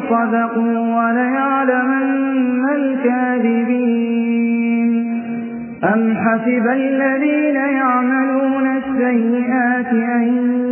صدقوا وليعلمن الكاذبين. أم حسب الذين يعملون السيئات أن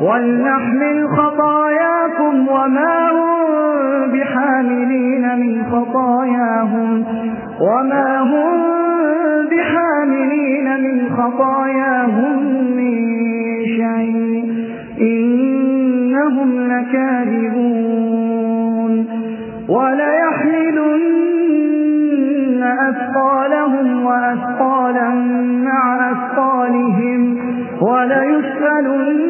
ولنحمل خطاياكم وما هم بحاملين من خطاياهم وما هم بحاملين من خطاياهم من شيء إنهم لكاذبون وليحملن أثقالهم وأثقالا مع أثقالهم وليسألن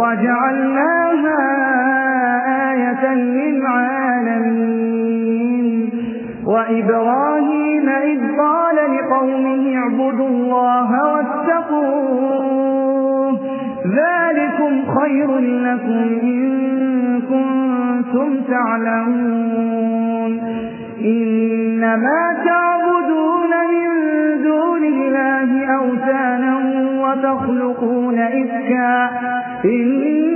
وجعلناها آية للعالمين. وإبراهيم إذ قال لقومه اعبدوا الله واتقوه ذلكم خير لكم إن كنتم تعلمون. إنما تعبدون من دون الله أوثانا وتخلقون إفكا. إن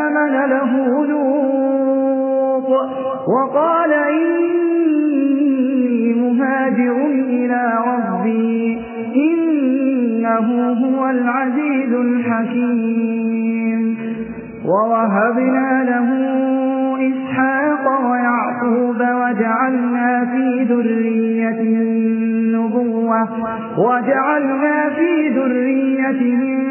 فآمن له لوط. وقال إني مهاجر إلى ربي. إنه هو العزيز الحكيم. ووهبنا له إسحاق ويعقوب وجعلنا في ذريته النبوة. وجعلنا في ذريته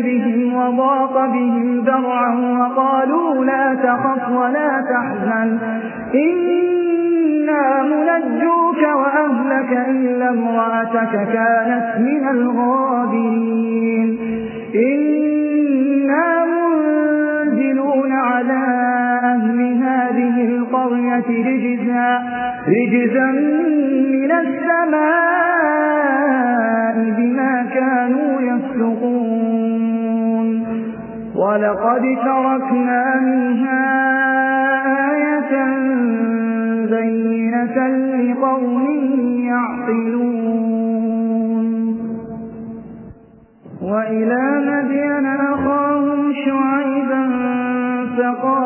بهم وضاق بهم ذرعا وقالوا لا تخف ولا تحزن. إنا منجوك وأهلك إلا امرأتك كانت من الغابرين. إنا منزلون على أهل هذه القرية رجزا, رجزا من السماء ولقد تركنا منها آية بينة لقوم يعقلون وإلى مدين أخاهم شعيبا فقال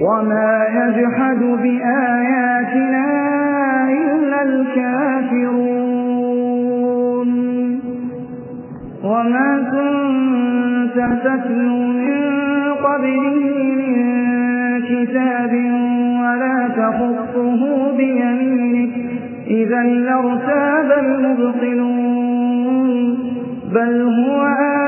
وما يجحد بآياتنا إلا الكافرون وما كنت تتلو من قبله من كتاب ولا تخطه بيمينك إذا لارتاب المبطلون بل هو آية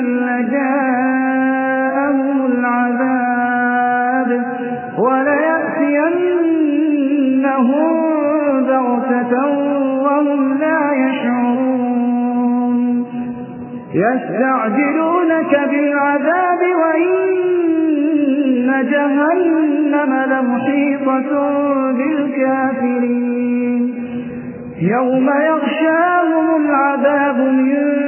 لجاءهم العذاب وليأتينهم بغتة وهم لا يشعرون. يستعجلونك بالعذاب وإن جهنم لمحيطة بالكافرين. يوم يغشاهم العذاب من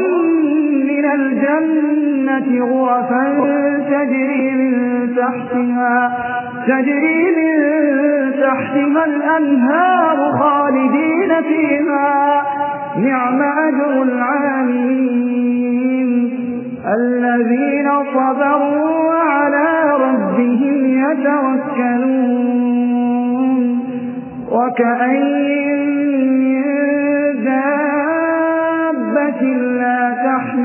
الجنة غرفا تجري من تحتها تجري من تحتها الأنهار خالدين فيها. نعم أجر العالمين الذين صبروا وعلى ربهم يتوكلون. وكأين